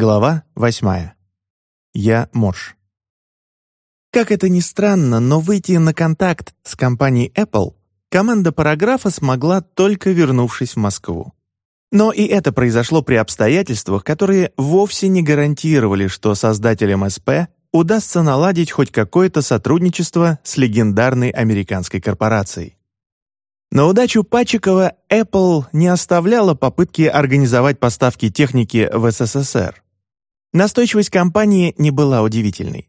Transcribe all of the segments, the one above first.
Глава 8. Я Морж. Как это ни странно, но выйти на контакт с компанией Apple команда параграфа смогла только вернувшись в Москву. Но и это произошло при обстоятельствах, которые вовсе не гарантировали, что создателям СП удастся наладить хоть какое-то сотрудничество с легендарной американской корпорацией. На удачу Пачикова Apple не оставляла попытки организовать поставки техники в СССР. Настойчивость компании не была удивительной.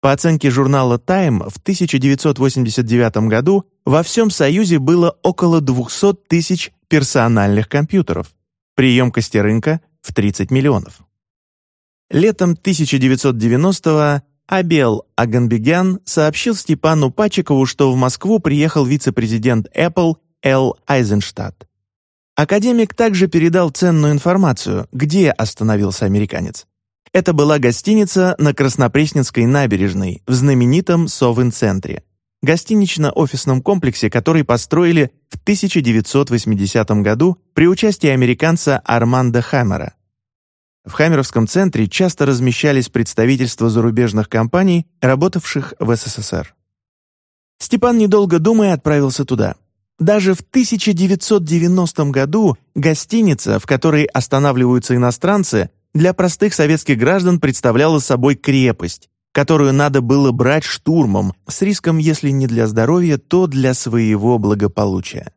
По оценке журнала Time, в 1989 году во всем Союзе было около 200 тысяч персональных компьютеров, при емкости рынка в 30 миллионов. Летом 1990-го Абел Аганбегян сообщил Степану Пачикову, что в Москву приехал вице-президент Apple Эл Айзенштадт. Академик также передал ценную информацию, где остановился американец. Это была гостиница на Краснопресненской набережной в знаменитом Совин-центре, гостинично-офисном комплексе, который построили в 1980 году при участии американца Армандо Хаммера. В Хаммеровском центре часто размещались представительства зарубежных компаний, работавших в СССР. Степан, недолго думая, отправился туда. Даже в 1990 году гостиница, в которой останавливаются иностранцы, для простых советских граждан представляла собой крепость, которую надо было брать штурмом, с риском, если не для здоровья, то для своего благополучия.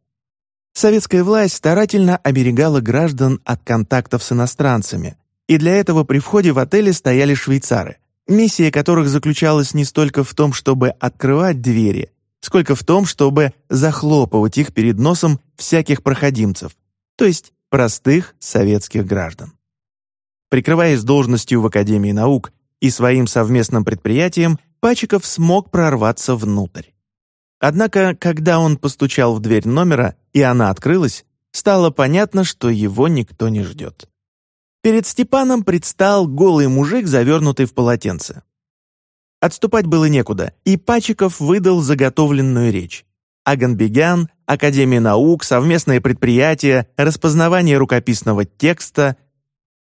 Советская власть старательно оберегала граждан от контактов с иностранцами, и для этого при входе в отеле стояли швейцары, миссия которых заключалась не столько в том, чтобы открывать двери, сколько в том, чтобы захлопывать их перед носом всяких проходимцев, то есть простых советских граждан. Прикрываясь должностью в Академии наук и своим совместным предприятием, Пачиков смог прорваться внутрь. Однако, когда он постучал в дверь номера, и она открылась, стало понятно, что его никто не ждет. Перед Степаном предстал голый мужик, завернутый в полотенце. Отступать было некуда, и Пачиков выдал заготовленную речь. Аганбегян, Академия наук, совместное предприятие, распознавание рукописного текста.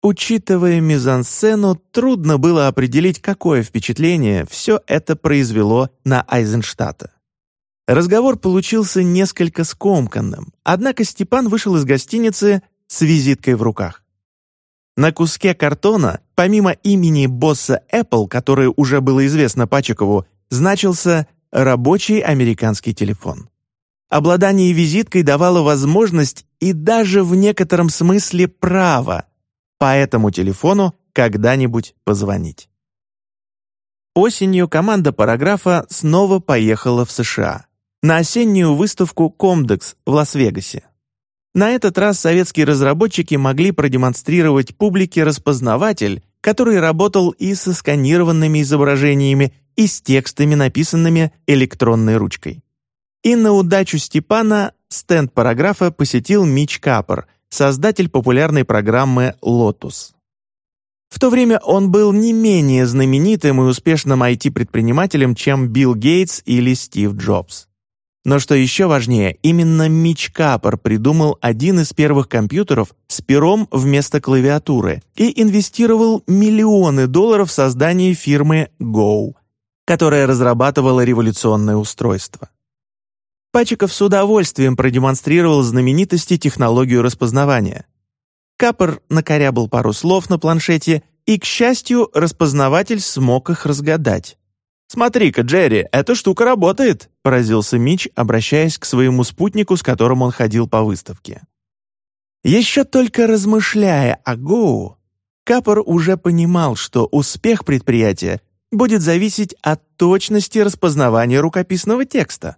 Учитывая мизансцену, трудно было определить, какое впечатление все это произвело на Айзенштадта. Разговор получился несколько скомканным, однако Степан вышел из гостиницы с визиткой в руках. На куске картона, помимо имени босса Apple, которое уже было известно Пачикову, значился рабочий американский телефон. Обладание визиткой давало возможность и даже в некотором смысле право по этому телефону когда-нибудь позвонить. Осенью команда параграфа снова поехала в США на осеннюю выставку «Комдекс» в Лас-Вегасе. На этот раз советские разработчики могли продемонстрировать публике распознаватель, который работал и со сканированными изображениями, и с текстами, написанными электронной ручкой. И на удачу Степана стенд параграфа посетил Мич Капор, создатель популярной программы «Lotus». В то время он был не менее знаменитым и успешным IT-предпринимателем, чем Билл Гейтс или Стив Джобс. Но что еще важнее, именно Мич Капор придумал один из первых компьютеров с пером вместо клавиатуры и инвестировал миллионы долларов в создание фирмы Go, которая разрабатывала революционное устройство. Пачиков с удовольствием продемонстрировал знаменитости технологию распознавания. Капор накорябал пару слов на планшете, и, к счастью, распознаватель смог их разгадать. «Смотри-ка, Джерри, эта штука работает!» — поразился Мич, обращаясь к своему спутнику, с которым он ходил по выставке. Еще только размышляя о Гоу, Капор уже понимал, что успех предприятия будет зависеть от точности распознавания рукописного текста.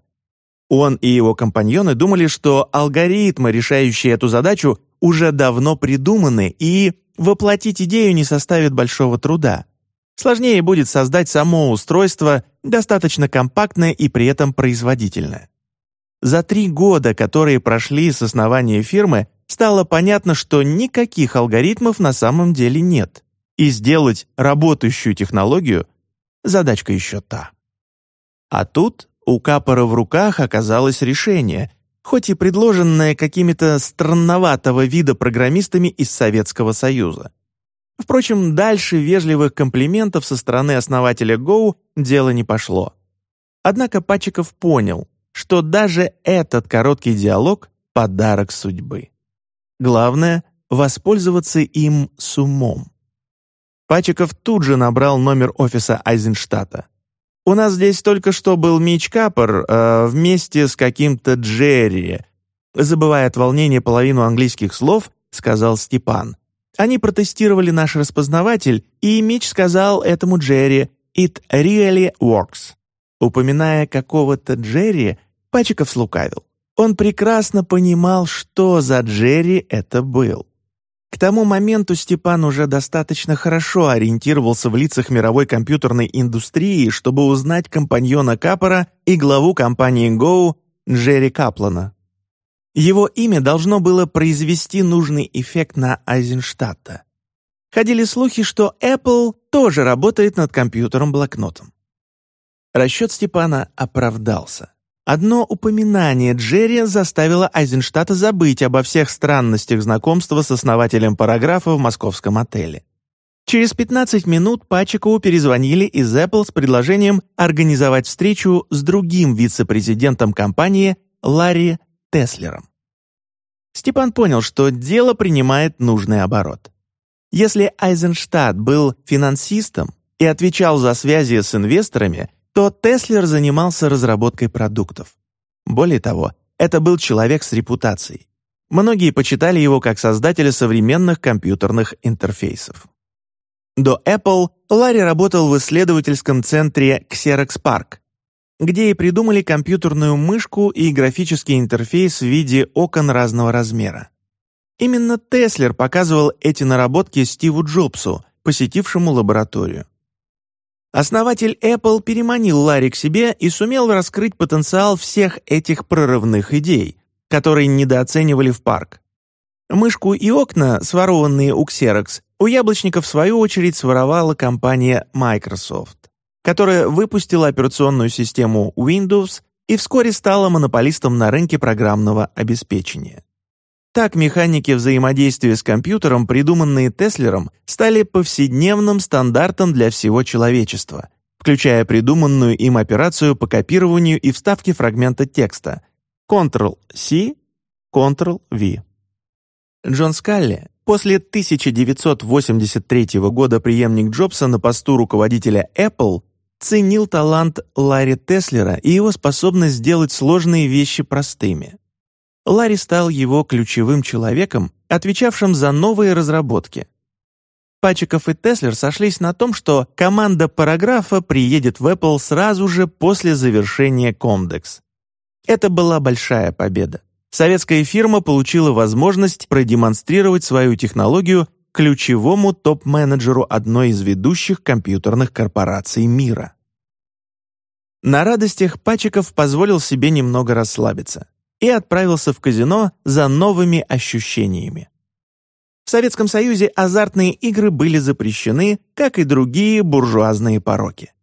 Он и его компаньоны думали, что алгоритмы, решающие эту задачу, уже давно придуманы, и воплотить идею не составит большого труда. Сложнее будет создать само устройство, достаточно компактное и при этом производительное. За три года, которые прошли с основания фирмы, стало понятно, что никаких алгоритмов на самом деле нет. И сделать работающую технологию – задачка еще та. А тут у Капора в руках оказалось решение, хоть и предложенное какими-то странноватого вида программистами из Советского Союза. Впрочем, дальше вежливых комплиментов со стороны основателя Go дело не пошло. Однако Пачиков понял, что даже этот короткий диалог — подарок судьбы. Главное — воспользоваться им с умом. Пачиков тут же набрал номер офиса Айзенштата. «У нас здесь только что был Мич Капор э, вместе с каким-то Джерри». Забывая от волнения половину английских слов, сказал Степан. Они протестировали наш распознаватель, и Мич сказал этому Джерри «It really works». Упоминая какого-то Джерри, Пачиков слукавил. Он прекрасно понимал, что за Джерри это был. К тому моменту Степан уже достаточно хорошо ориентировался в лицах мировой компьютерной индустрии, чтобы узнать компаньона Капора и главу компании Go Джерри Каплана. Его имя должно было произвести нужный эффект на Айзенштадта. Ходили слухи, что Apple тоже работает над компьютером-блокнотом. Расчет Степана оправдался. Одно упоминание Джерри заставило Айзенштадта забыть обо всех странностях знакомства с основателем параграфа в московском отеле. Через 15 минут Пачикову перезвонили из Apple с предложением организовать встречу с другим вице-президентом компании Ларри Теслером. Степан понял, что дело принимает нужный оборот. Если Айзенштадт был финансистом и отвечал за связи с инвесторами, то Теслер занимался разработкой продуктов. Более того, это был человек с репутацией. Многие почитали его как создателя современных компьютерных интерфейсов. До Apple Ларри работал в исследовательском центре Xerox Park, где и придумали компьютерную мышку и графический интерфейс в виде окон разного размера. Именно Теслер показывал эти наработки Стиву Джобсу, посетившему лабораторию. Основатель Apple переманил Ларри к себе и сумел раскрыть потенциал всех этих прорывных идей, которые недооценивали в парк. Мышку и окна, сворованные у Xerox, у яблочников в свою очередь своровала компания Microsoft которая выпустила операционную систему Windows и вскоре стала монополистом на рынке программного обеспечения. Так механики взаимодействия с компьютером, придуманные Теслером, стали повседневным стандартом для всего человечества, включая придуманную им операцию по копированию и вставке фрагмента текста Ctrl-C, Ctrl-V. Джон Скалли, после 1983 года преемник Джобса на посту руководителя Apple, ценил талант Ларри Теслера и его способность сделать сложные вещи простыми. Ларри стал его ключевым человеком, отвечавшим за новые разработки. Пачиков и Теслер сошлись на том, что команда параграфа приедет в Apple сразу же после завершения Comdex. Это была большая победа. Советская фирма получила возможность продемонстрировать свою технологию ключевому топ-менеджеру одной из ведущих компьютерных корпораций мира. На радостях Пачиков позволил себе немного расслабиться и отправился в казино за новыми ощущениями. В Советском Союзе азартные игры были запрещены, как и другие буржуазные пороки.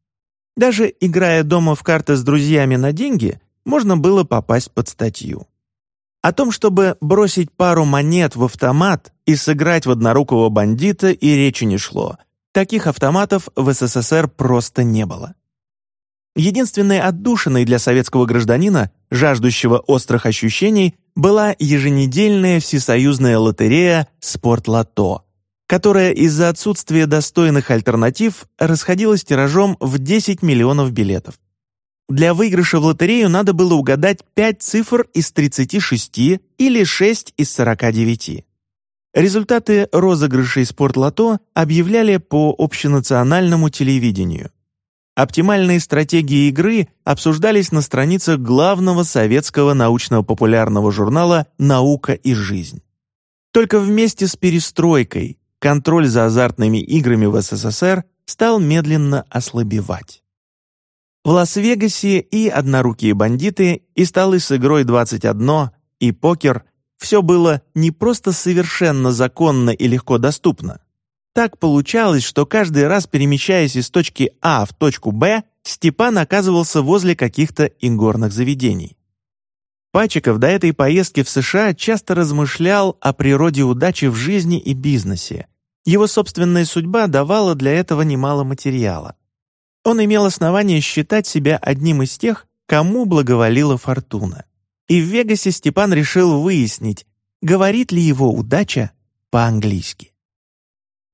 Даже играя дома в карты с друзьями на деньги, можно было попасть под статью. О том, чтобы бросить пару монет в автомат и сыграть в однорукого бандита, и речи не шло. Таких автоматов в СССР просто не было. Единственной отдушиной для советского гражданина, жаждущего острых ощущений, была еженедельная всесоюзная лотерея «Спортлото», которая из-за отсутствия достойных альтернатив расходилась тиражом в 10 миллионов билетов. Для выигрыша в лотерею надо было угадать 5 цифр из 36 или 6 из 49. Результаты розыгрышей спортлото объявляли по общенациональному телевидению. Оптимальные стратегии игры обсуждались на страницах главного советского научно-популярного журнала «Наука и жизнь». Только вместе с перестройкой контроль за азартными играми в СССР стал медленно ослабевать. В Лас-Вегасе и «Однорукие бандиты», и столы с игрой 21, и покер – все было не просто совершенно законно и легко доступно. Так получалось, что каждый раз, перемещаясь из точки А в точку Б, Степан оказывался возле каких-то игорных заведений. Пачиков до этой поездки в США часто размышлял о природе удачи в жизни и бизнесе Его собственная судьба давала для этого немало материала. Он имел основание считать себя одним из тех, кому благоволила фортуна. И в Вегасе Степан решил выяснить, говорит ли его удача по-английски.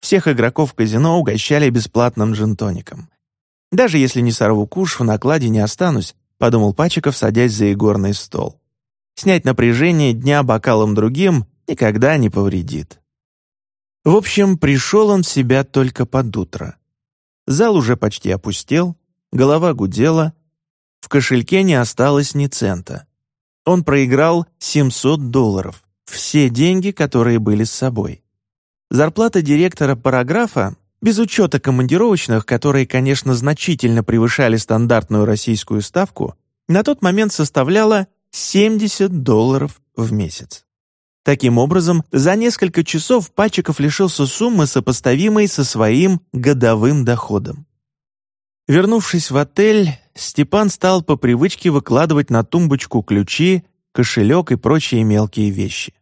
Всех игроков казино угощали бесплатным джинтоником. «Даже если не сорву куш, в накладе не останусь», — подумал Пачиков, садясь за игорный стол. «Снять напряжение дня бокалом другим никогда не повредит». В общем, пришел он в себя только под утро. Зал уже почти опустел, голова гудела, в кошельке не осталось ни цента. Он проиграл 700 долларов, все деньги, которые были с собой. Зарплата директора параграфа, без учета командировочных, которые, конечно, значительно превышали стандартную российскую ставку, на тот момент составляла 70 долларов в месяц. Таким образом, за несколько часов Пачиков лишился суммы, сопоставимой со своим годовым доходом. Вернувшись в отель, Степан стал по привычке выкладывать на тумбочку ключи, кошелек и прочие мелкие вещи.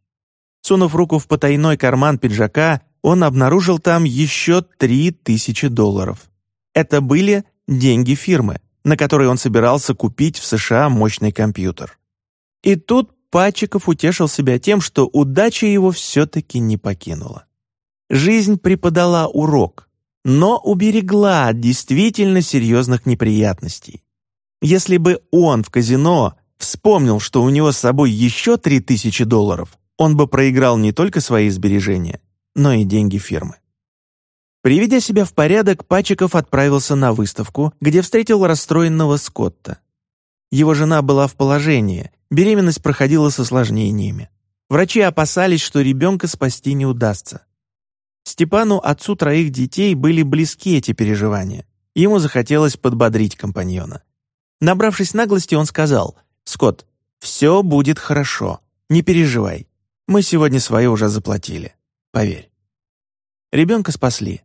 Сунув руку в потайной карман пиджака, он обнаружил там еще три тысячи долларов. Это были деньги фирмы, на которые он собирался купить в США мощный компьютер. И тут Пачиков утешил себя тем, что удача его все-таки не покинула. Жизнь преподала урок, но уберегла от действительно серьезных неприятностей. Если бы он в казино вспомнил, что у него с собой еще три тысячи долларов, он бы проиграл не только свои сбережения, но и деньги фирмы. Приведя себя в порядок, Пачиков отправился на выставку, где встретил расстроенного Скотта. Его жена была в положении, беременность проходила с осложнениями. Врачи опасались, что ребенка спасти не удастся. Степану, отцу троих детей, были близки эти переживания. Ему захотелось подбодрить компаньона. Набравшись наглости, он сказал, «Скотт, все будет хорошо, не переживай. Мы сегодня свое уже заплатили. Поверь». Ребенка спасли.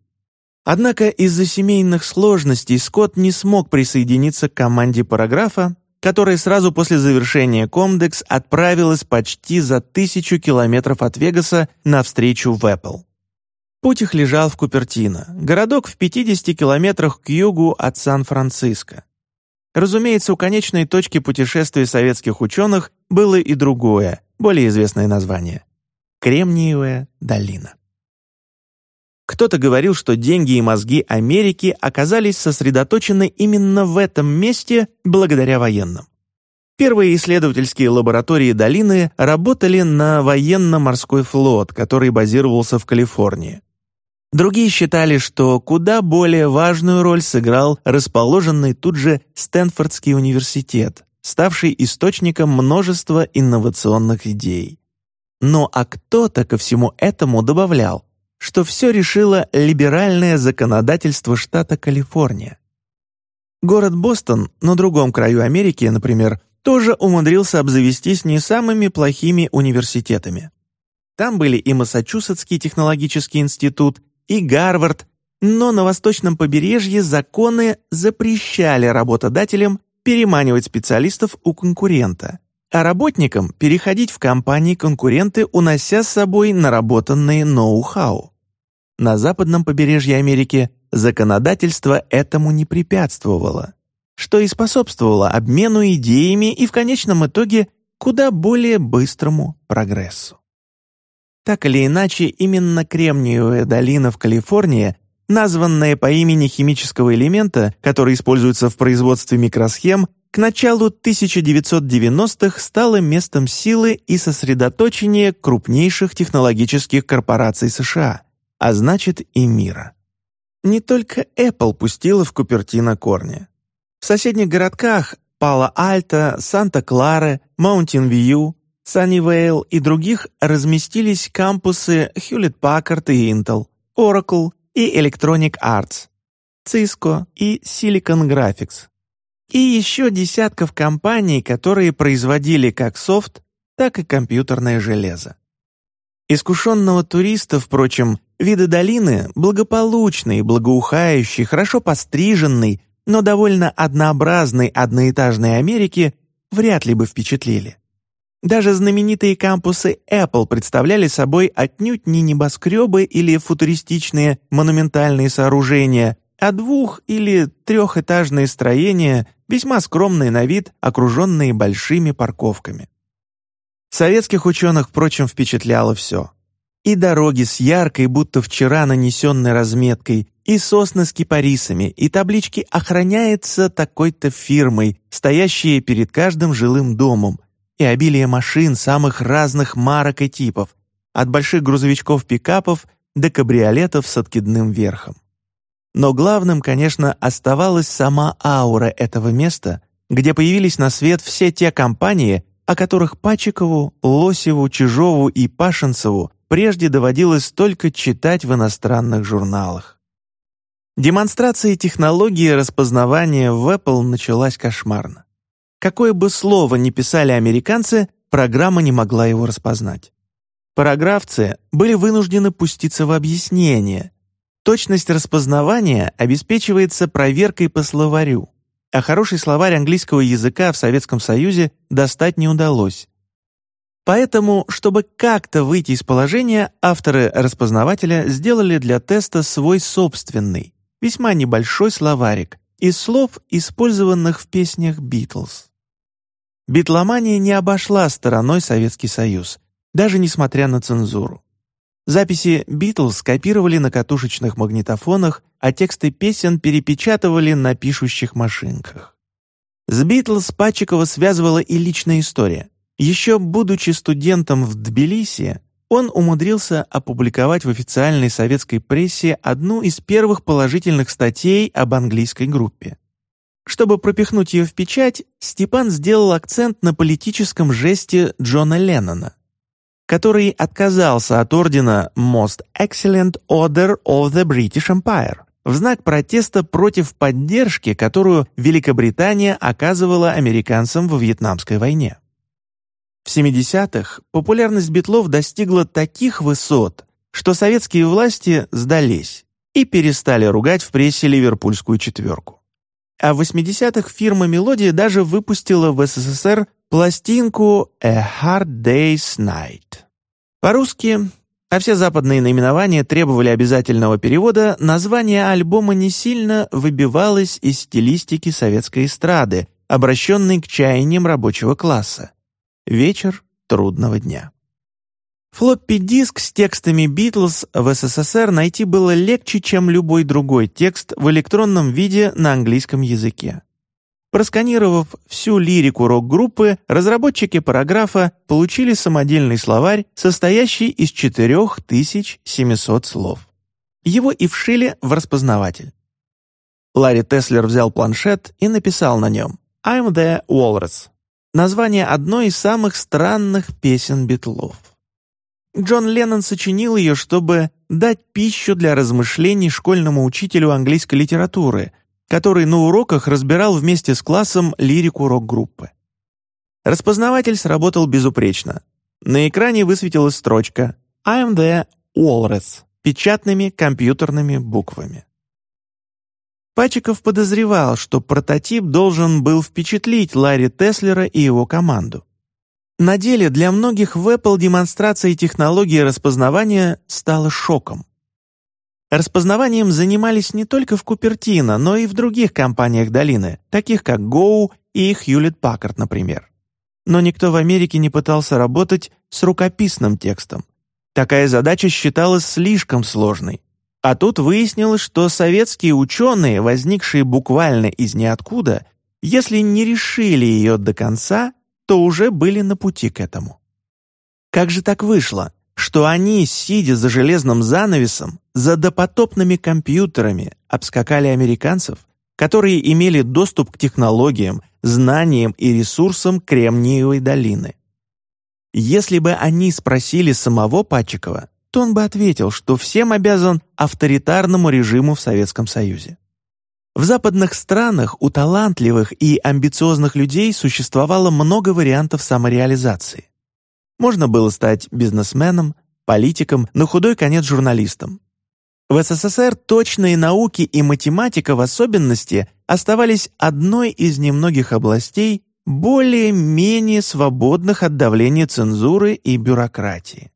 Однако из-за семейных сложностей Скотт не смог присоединиться к команде параграфа, которая сразу после завершения Комдекс отправилась почти за тысячу километров от Вегаса навстречу в Apple. Путь их лежал в Купертино, городок в 50 километрах к югу от Сан-Франциско. Разумеется, у конечной точки путешествия советских ученых было и другое, более известное название — Кремниевая долина. Кто-то говорил, что деньги и мозги Америки оказались сосредоточены именно в этом месте благодаря военным. Первые исследовательские лаборатории долины работали на военно-морской флот, который базировался в Калифорнии. Другие считали, что куда более важную роль сыграл расположенный тут же Стэнфордский университет, ставший источником множества инновационных идей. Но а кто-то ко всему этому добавлял, что все решило либеральное законодательство штата Калифорния. Город Бостон на другом краю Америки, например, тоже умудрился обзавестись не самыми плохими университетами. Там были и Массачусетский технологический институт, и Гарвард, но на восточном побережье законы запрещали работодателям переманивать специалистов у конкурента, а работникам переходить в компании-конкуренты, унося с собой наработанные ноу-хау. На западном побережье Америки законодательство этому не препятствовало, что и способствовало обмену идеями и в конечном итоге куда более быстрому прогрессу. Так или иначе, именно Кремниевая долина в Калифорнии, названная по имени химического элемента, который используется в производстве микросхем, к началу 1990-х стала местом силы и сосредоточения крупнейших технологических корпораций США – а значит и мира. Не только Apple пустила в Купертино корни. В соседних городках Пало-Альто, Санта-Клара, Маунтин-Вью, Саннивейл и других разместились кампусы Hewlett-Packard и Intel, Oracle и Electronic Arts, Cisco и Silicon Graphics. И еще десятков компаний, которые производили как софт, так и компьютерное железо. Искушенного туриста, впрочем, Виды долины, благополучный, благоухающий, хорошо постриженный, но довольно однообразной одноэтажной Америки, вряд ли бы впечатлили. Даже знаменитые кампусы Apple представляли собой отнюдь не небоскребы или футуристичные монументальные сооружения, а двух- или трехэтажные строения, весьма скромные на вид, окруженные большими парковками. Советских ученых, впрочем, впечатляло все. И дороги с яркой, будто вчера нанесенной разметкой, и сосны с кипарисами, и таблички «Охраняется такой-то фирмой», стоящие перед каждым жилым домом, и обилие машин самых разных марок и типов, от больших грузовичков-пикапов до кабриолетов с откидным верхом. Но главным, конечно, оставалась сама аура этого места, где появились на свет все те компании, о которых Пачикову, Лосеву, Чижову и Пашинцеву прежде доводилось только читать в иностранных журналах. Демонстрация технологии распознавания в Apple началась кошмарно. Какое бы слово ни писали американцы, программа не могла его распознать. Параграфцы были вынуждены пуститься в объяснение, Точность распознавания обеспечивается проверкой по словарю, а хороший словарь английского языка в Советском Союзе достать не удалось. Поэтому, чтобы как-то выйти из положения, авторы распознавателя сделали для теста свой собственный, весьма небольшой словарик из слов, использованных в песнях «Битлз». Битломания не обошла стороной Советский Союз, даже несмотря на цензуру. Записи «Битлз» скопировали на катушечных магнитофонах, а тексты песен перепечатывали на пишущих машинках. С «Битлз» Пачикова связывала и личная история. Еще будучи студентом в Тбилиси, он умудрился опубликовать в официальной советской прессе одну из первых положительных статей об английской группе. Чтобы пропихнуть ее в печать, Степан сделал акцент на политическом жесте Джона Леннона который отказался от ордена Most Excellent Order of the British Empire в знак протеста против поддержки, которую Великобритания оказывала американцам во Вьетнамской войне. В 70-х популярность битлов достигла таких высот, что советские власти сдались и перестали ругать в прессе ливерпульскую четверку. А в 80-х фирма «Мелодия» даже выпустила в СССР пластинку «A Hard Day's Night». По-русски, а все западные наименования требовали обязательного перевода, название альбома не сильно выбивалось из стилистики советской эстрады, обращенной к чаяниям рабочего класса. «Вечер трудного дня». Флоппи-диск с текстами «Битлз» в СССР найти было легче, чем любой другой текст в электронном виде на английском языке. Просканировав всю лирику рок-группы, разработчики параграфа получили самодельный словарь, состоящий из 4700 слов. Его и вшили в распознаватель. Ларри Теслер взял планшет и написал на нем «I'm the Walrus» — название одной из самых странных песен Битлов. Джон Леннон сочинил ее, чтобы дать пищу для размышлений школьному учителю английской литературы — который на уроках разбирал вместе с классом лирику рок-группы. Распознаватель сработал безупречно. На экране высветилась строчка «I'm the Walrus» печатными компьютерными буквами. Пачиков подозревал, что прототип должен был впечатлить Ларри Теслера и его команду. На деле для многих в Apple демонстрация технологии распознавания стала шоком. Распознаванием занимались не только в Купертино, но и в других компаниях долины, таких как Go и Hewlett Packard, например. Но никто в Америке не пытался работать с рукописным текстом. Такая задача считалась слишком сложной. А тут выяснилось, что советские ученые, возникшие буквально из ниоткуда, если не решили ее до конца, то уже были на пути к этому. Как же так вышло, что они, сидя за железным занавесом, за допотопными компьютерами, обскакали американцев, которые имели доступ к технологиям, знаниям и ресурсам Кремниевой долины. Если бы они спросили самого Пачикова, то он бы ответил, что всем обязан авторитарному режиму в Советском Союзе. В западных странах у талантливых и амбициозных людей существовало много вариантов самореализации. Можно было стать бизнесменом, политиком, на худой конец журналистом. В СССР точные науки и математика в особенности оставались одной из немногих областей, более-менее свободных от давления цензуры и бюрократии.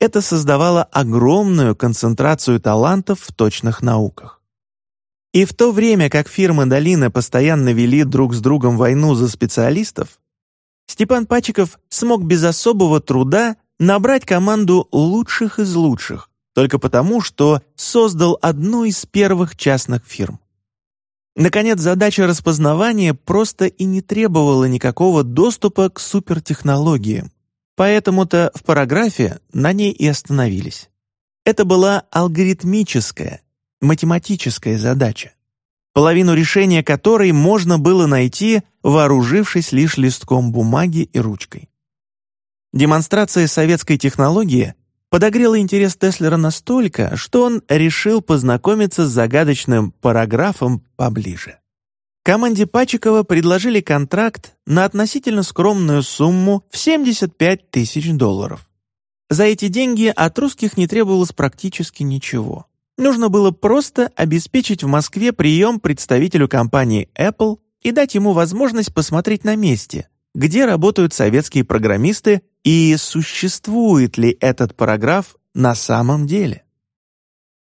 Это создавало огромную концентрацию талантов в точных науках. И в то время как фирмы долины постоянно вели друг с другом войну за специалистов, Степан Пачиков смог без особого труда набрать команду лучших из лучших, только потому, что создал одну из первых частных фирм. Наконец, задача распознавания просто и не требовала никакого доступа к супертехнологиям. Поэтому-то в параграфе на ней и остановились. Это была алгоритмическая, математическая задача, половину решения которой можно было найти, вооружившись лишь листком бумаги и ручкой. Демонстрация советской технологии подогрела интерес Теслера настолько, что он решил познакомиться с загадочным параграфом поближе. Команде Пачикова предложили контракт на относительно скромную сумму в 75 тысяч долларов. За эти деньги от русских не требовалось практически ничего. Нужно было просто обеспечить в Москве прием представителю компании Apple и дать ему возможность посмотреть на месте, где работают советские программисты и существует ли этот параграф на самом деле.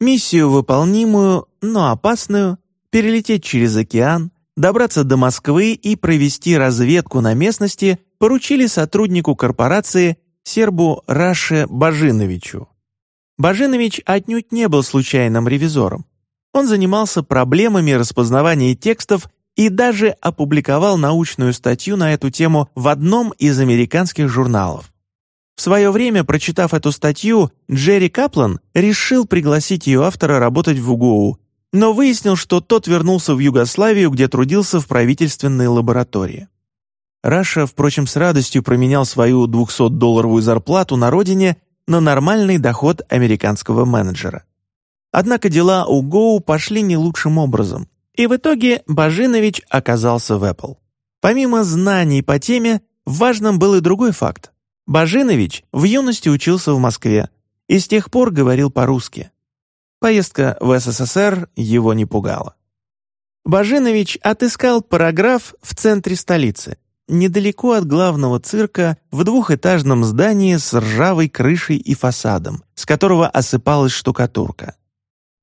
Миссию выполнимую, но опасную, перелететь через океан, добраться до Москвы и провести разведку на местности поручили сотруднику корпорации сербу Раше Бажиновичу. Бажинович отнюдь не был случайным ревизором. Он занимался проблемами распознавания текстов и даже опубликовал научную статью на эту тему в одном из американских журналов. В свое время, прочитав эту статью, Джерри Каплан решил пригласить ее автора работать в УГОУ, но выяснил, что тот вернулся в Югославию, где трудился в правительственной лаборатории. Раша, впрочем, с радостью променял свою 200-долларовую зарплату на родине на нормальный доход американского менеджера. Однако дела у Гоу пошли не лучшим образом. И в итоге Бажинович оказался в Apple. Помимо знаний по теме, важным был и другой факт. Бажинович в юности учился в Москве и с тех пор говорил по-русски. Поездка в СССР его не пугала. Бажинович отыскал параграф в центре столицы, недалеко от главного цирка, в двухэтажном здании с ржавой крышей и фасадом, с которого осыпалась штукатурка.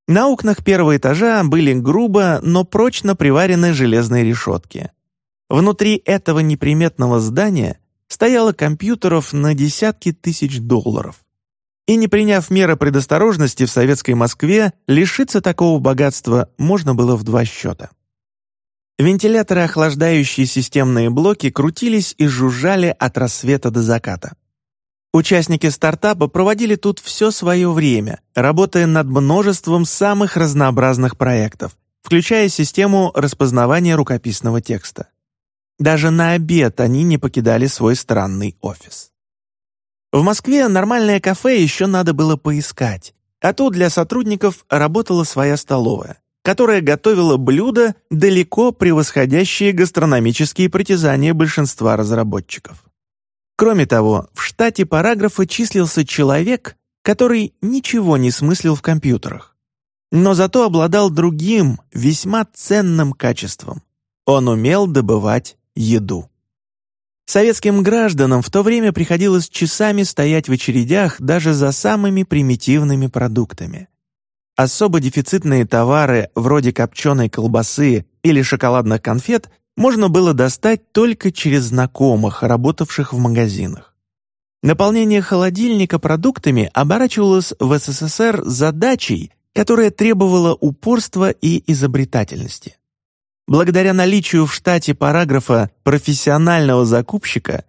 На окнах первого этажа были грубо, но прочно приварены железные решетки. Внутри этого неприметного здания стояло компьютеров на десятки тысяч долларов. И не приняв меры предосторожности в советской Москве, лишиться такого богатства можно было в два счета. Вентиляторы, охлаждающие системные блоки, крутились и жужжали от рассвета до заката. Участники стартапа проводили тут все свое время, работая над множеством самых разнообразных проектов, включая систему распознавания рукописного текста. Даже на обед они не покидали свой странный офис. В Москве нормальное кафе еще надо было поискать, а тут для сотрудников работала своя столовая, которая готовила блюда, далеко превосходящие гастрономические притязания большинства разработчиков. Кроме того, в штате параграфа числился человек, который ничего не смыслил в компьютерах, но зато обладал другим, весьма ценным качеством. Он умел добывать еду. Советским гражданам в то время приходилось часами стоять в очередях даже за самыми примитивными продуктами. Особо дефицитные товары, вроде копченой колбасы или шоколадных конфет, можно было достать только через знакомых, работавших в магазинах. Наполнение холодильника продуктами оборачивалось в СССР задачей, которая требовала упорства и изобретательности. Благодаря наличию в штате параграфа профессионального закупщика,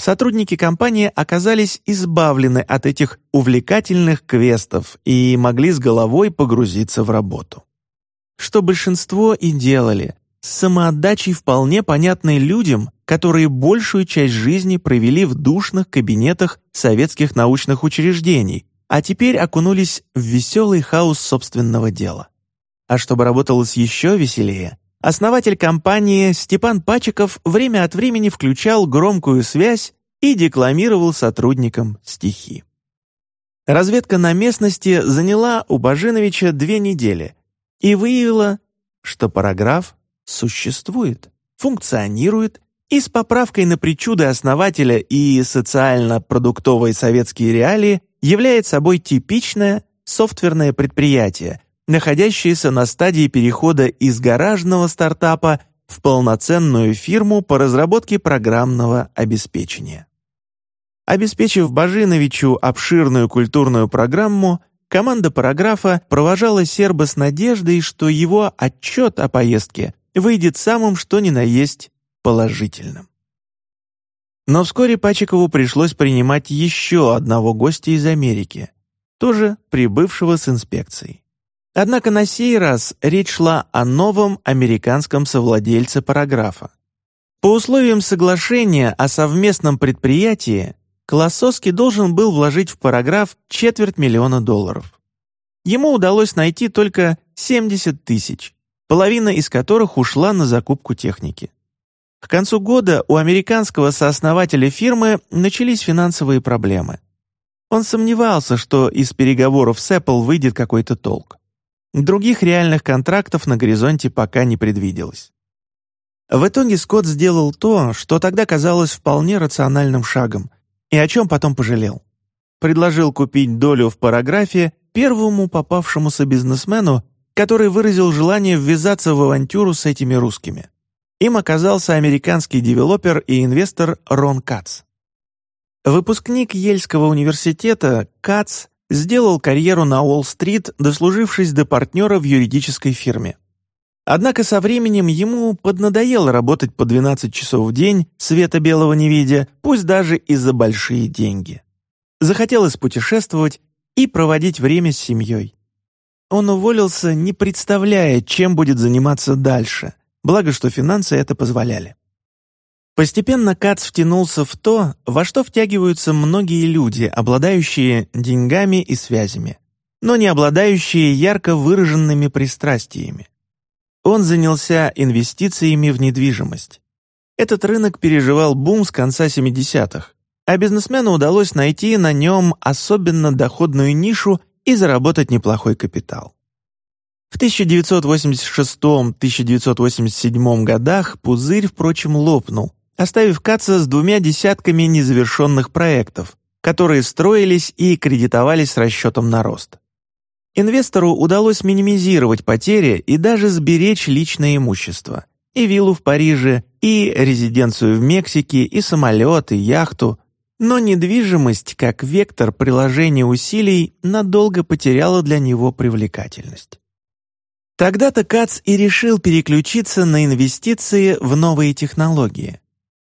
сотрудники компании оказались избавлены от этих увлекательных квестов и могли с головой погрузиться в работу. Что большинство и делали, с самоотдачей вполне понятной людям, которые большую часть жизни провели в душных кабинетах советских научных учреждений, а теперь окунулись в веселый хаос собственного дела. А чтобы работалось еще веселее, основатель компании Степан Пачиков время от времени включал громкую связь и декламировал сотрудникам стихи. Разведка на местности заняла у Бажиновича две недели и выявила, что параграф существует, функционирует и с поправкой на причуды основателя и социально-продуктовые советские реалии являет собой типичное софтверное предприятие, находящееся на стадии перехода из гаражного стартапа в полноценную фирму по разработке программного обеспечения. Обеспечив Бажиновичу обширную культурную программу, команда параграфа провожала серба с надеждой, что его отчет о поездке выйдет самым что ни на есть положительным. Но вскоре Пачикову пришлось принимать еще одного гостя из Америки, тоже прибывшего с инспекцией. Однако на сей раз речь шла о новом американском совладельце параграфа. По условиям соглашения о совместном предприятии Колосовский должен был вложить в параграф четверть миллиона долларов. Ему удалось найти только 70 тысяч, половина из которых ушла на закупку техники. К концу года у американского сооснователя фирмы начались финансовые проблемы. Он сомневался, что из переговоров с Apple выйдет какой-то толк. Других реальных контрактов на горизонте пока не предвиделось. В итоге Скотт сделал то, что тогда казалось вполне рациональным шагом, и о чем потом пожалел. Предложил купить долю в параграфе первому попавшемуся бизнесмену, который выразил желание ввязаться в авантюру с этими русскими. Им оказался американский девелопер и инвестор Рон Кац. Выпускник Ельского университета Кац сделал карьеру на Уолл-стрит, дослужившись до партнера в юридической фирме. Однако со временем ему поднадоело работать по 12 часов в день, света белого не видя, пусть даже и за большие деньги. Захотелось путешествовать и проводить время с семьей. Он уволился, не представляя, чем будет заниматься дальше, благо что финансы это позволяли. Постепенно Кац втянулся в то, во что втягиваются многие люди, обладающие деньгами и связями, но не обладающие ярко выраженными пристрастиями. Он занялся инвестициями в недвижимость. Этот рынок переживал бум с конца 70-х, а бизнесмену удалось найти на нем особенно доходную нишу и заработать неплохой капитал. В 1986-1987 годах пузырь, впрочем, лопнул, оставив Каца с двумя десятками незавершенных проектов, которые строились и кредитовались с расчетом на рост. Инвестору удалось минимизировать потери и даже сберечь личное имущество. И виллу в Париже, и резиденцию в Мексике, и самолет, и яхту, но недвижимость, как вектор приложения усилий, надолго потеряла для него привлекательность. Тогда-то Кац и решил переключиться на инвестиции в новые технологии.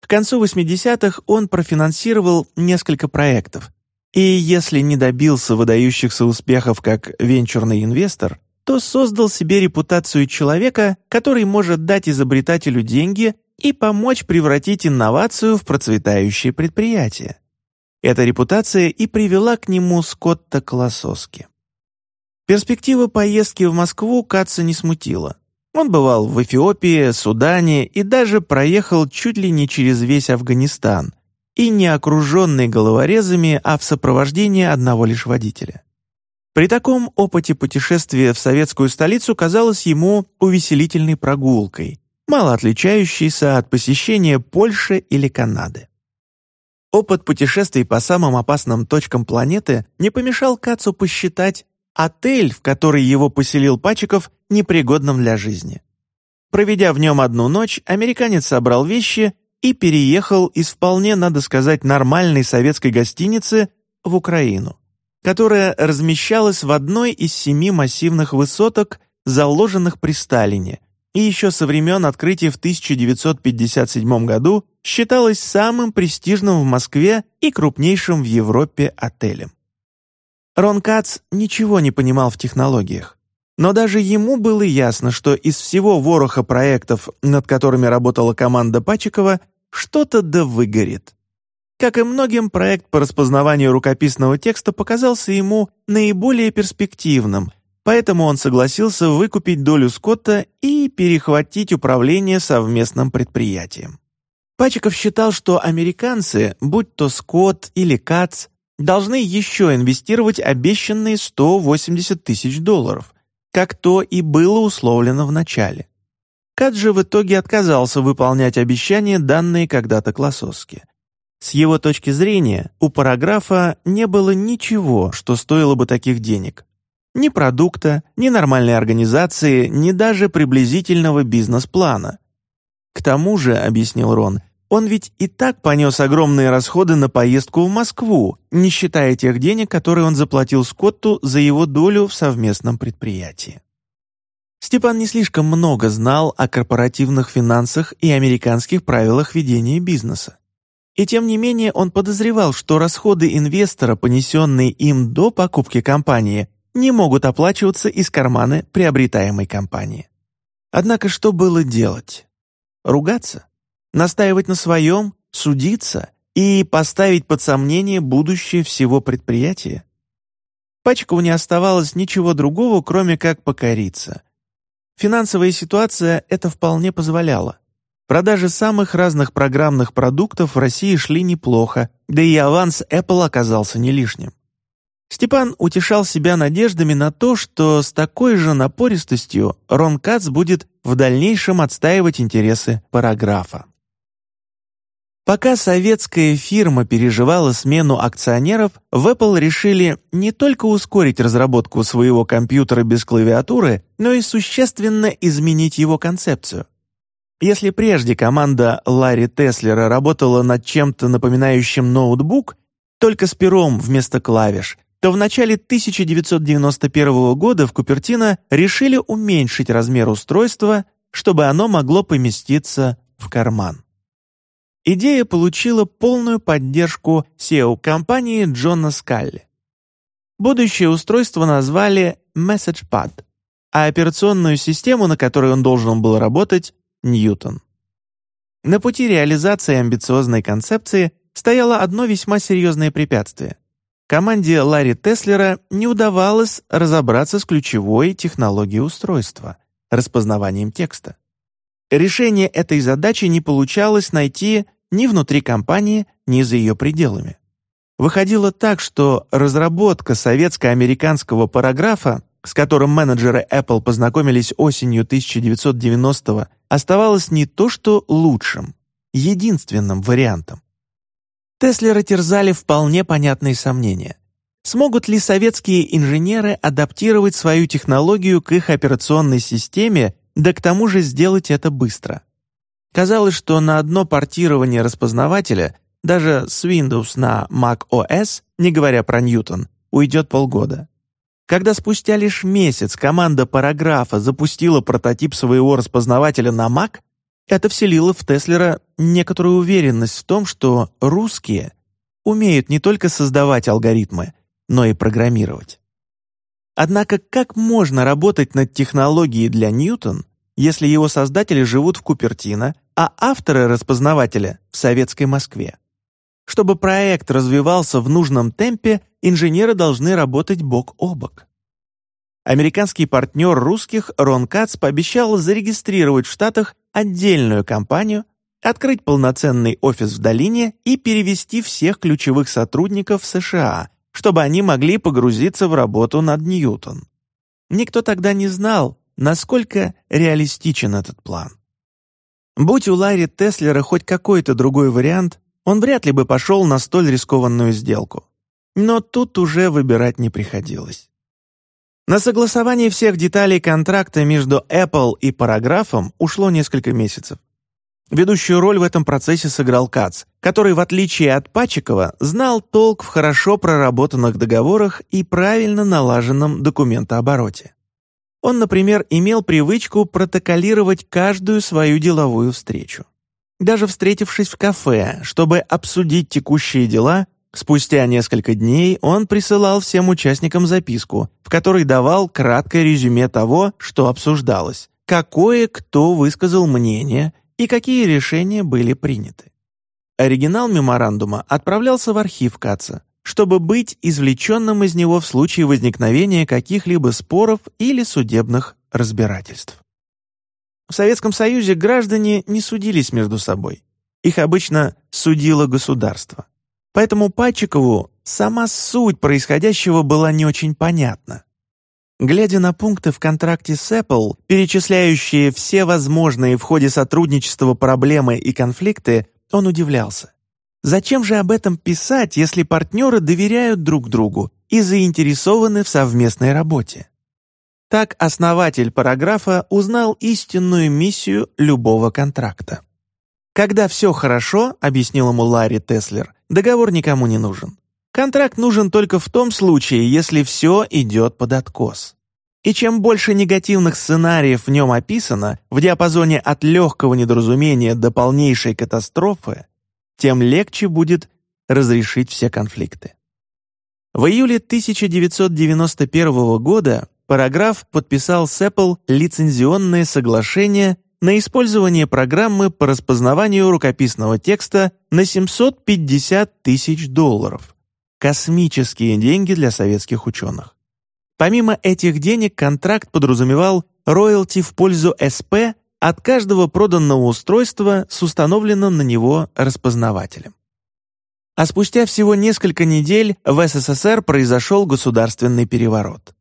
К концу 80-х он профинансировал несколько проектов, и если не добился выдающихся успехов как венчурный инвестор, то создал себе репутацию человека, который может дать изобретателю деньги и помочь превратить инновацию в процветающее предприятие. Эта репутация и привела к нему Скотта Колососки. Перспектива поездки в Москву Катца не смутила. Он бывал в Эфиопии, Судане и даже проехал чуть ли не через весь Афганистан, и не окруженный головорезами, а в сопровождении одного лишь водителя. При таком опыте путешествия в советскую столицу казалось ему увеселительной прогулкой, мало отличающейся от посещения Польши или Канады. Опыт путешествий по самым опасным точкам планеты не помешал Кацу посчитать отель, в который его поселил Пачиков, непригодным для жизни. Проведя в нем одну ночь, американец собрал вещи и переехал из вполне, надо сказать, нормальной советской гостиницы в Украину, которая размещалась в одной из семи массивных высоток, заложенных при Сталине, и еще со времен открытия в 1957 году считалась самым престижным в Москве и крупнейшим в Европе отелем. Рон Кац ничего не понимал в технологиях, но даже ему было ясно, что из всего вороха проектов, над которыми работала команда Пачикова, что-то да выгорит. Как и многим, проект по распознаванию рукописного текста показался ему наиболее перспективным, поэтому он согласился выкупить долю Скотта и перехватить управление совместным предприятием. Пачиков считал, что американцы, будь то Скотт или Кац, должны еще инвестировать обещанные 180 тысяч долларов, как то и было условлено в начале. Каджи в итоге отказался выполнять обещания, данные когда-то Классовски. С его точки зрения, у параграфа не было ничего, что стоило бы таких денег. Ни продукта, ни нормальной организации, ни даже приблизительного бизнес-плана. К тому же, объяснил Рон, он ведь и так понес огромные расходы на поездку в Москву, не считая тех денег, которые он заплатил Скотту за его долю в совместном предприятии. Степан не слишком много знал о корпоративных финансах и американских правилах ведения бизнеса. И тем не менее он подозревал, что расходы инвестора, понесенные им до покупки компании, не могут оплачиваться из кармана приобретаемой компании. Однако что было делать? Ругаться? Настаивать на своем? Судиться? И поставить под сомнение будущее всего предприятия? Пачкову не оставалось ничего другого, кроме как покориться. Финансовая ситуация это вполне позволяла. Продажи самых разных программных продуктов в России шли неплохо, да и аванс Apple оказался не лишним. Степан утешал себя надеждами на то, что с такой же напористостью Рон Кац будет в дальнейшем отстаивать интересы параграфа. Пока советская фирма переживала смену акционеров, в Apple решили не только ускорить разработку своего компьютера без клавиатуры, но и существенно изменить его концепцию. Если прежде команда Ларри Теслера работала над чем-то напоминающим ноутбук, только с пером вместо клавиш, то в начале 1991 года в Купертино решили уменьшить размер устройства, чтобы оно могло поместиться в карман. Идея получила полную поддержку SEO-компании Джона Скалли. Будущее устройство назвали MessagePad, а операционную систему, на которой он должен был работать, Ньютон. На пути реализации амбициозной концепции стояло одно весьма серьезное препятствие. Команде Ларри Теслера не удавалось разобраться с ключевой технологией устройства — распознаванием текста. Решение этой задачи не получалось найти ни внутри компании, ни за ее пределами. Выходило так, что разработка советско-американского параграфа, с которым менеджеры Apple познакомились осенью 1990-го, оставалась не то что лучшим, единственным вариантом. Теслера терзали вполне понятные сомнения. Смогут ли советские инженеры адаптировать свою технологию к их операционной системе, да к тому же сделать это быстро? Казалось, что на одно портирование распознавателя, даже с Windows на Mac OS, не говоря про Ньютон, уйдет полгода. Когда спустя лишь месяц команда параграфа запустила прототип своего распознавателя на Mac, это вселило в Теслера некоторую уверенность в том, что русские умеют не только создавать алгоритмы, но и программировать. Однако как можно работать над технологией для Ньютон, если его создатели живут в Купертино, а авторы распознавателя — в советской Москве. Чтобы проект развивался в нужном темпе, инженеры должны работать бок о бок. Американский партнер русских Рон Кац пообещал зарегистрировать в Штатах отдельную компанию, открыть полноценный офис в долине и перевести всех ключевых сотрудников в США, чтобы они могли погрузиться в работу над Ньютон. Никто тогда не знал, насколько реалистичен этот план. Будь у Ларри Теслера хоть какой-то другой вариант, он вряд ли бы пошел на столь рискованную сделку. Но тут уже выбирать не приходилось. На согласование всех деталей контракта между Apple и параграфом ушло несколько месяцев. Ведущую роль в этом процессе сыграл Кац, который, в отличие от Пачикова, знал толк в хорошо проработанных договорах и правильно налаженном документообороте. Он, например, имел привычку протоколировать каждую свою деловую встречу. Даже встретившись в кафе, чтобы обсудить текущие дела, спустя несколько дней он присылал всем участникам записку, в которой давал краткое резюме того, что обсуждалось, какое кто высказал мнение и какие решения были приняты. Оригинал меморандума отправлялся в архив Каца, чтобы быть извлеченным из него в случае возникновения каких-либо споров или судебных разбирательств. В Советском Союзе граждане не судились между собой. Их обычно судило государство. Поэтому Патчикову сама суть происходящего была не очень понятна. Глядя на пункты в контракте с Apple, перечисляющие все возможные в ходе сотрудничества проблемы и конфликты, он удивлялся. Зачем же об этом писать, если партнеры доверяют друг другу и заинтересованы в совместной работе? Так основатель параграфа узнал истинную миссию любого контракта. «Когда все хорошо», — объяснил ему Ларри Теслер, «договор никому не нужен. Контракт нужен только в том случае, если все идет под откос. И чем больше негативных сценариев в нем описано, в диапазоне от легкого недоразумения до полнейшей катастрофы, тем легче будет разрешить все конфликты. В июле 1991 года Параграф подписал с Apple лицензионное соглашение на использование программы по распознаванию рукописного текста на 750 тысяч долларов. Космические деньги для советских ученых. Помимо этих денег контракт подразумевал роялти в пользу СП от каждого проданного устройства с установленным на него распознавателем. А спустя всего несколько недель в СССР произошел государственный переворот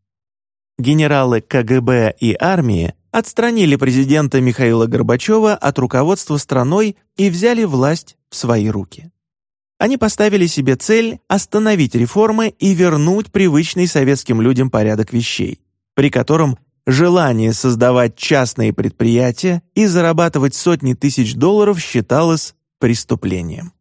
генералы КГБ и армии отстранили президента Михаила Горбачева от руководства страной и взяли власть в свои руки. Они поставили себе цель остановить реформы и вернуть привычный советским людям порядок вещей, при котором желание создавать частные предприятия и зарабатывать сотни тысяч долларов считалось преступлением.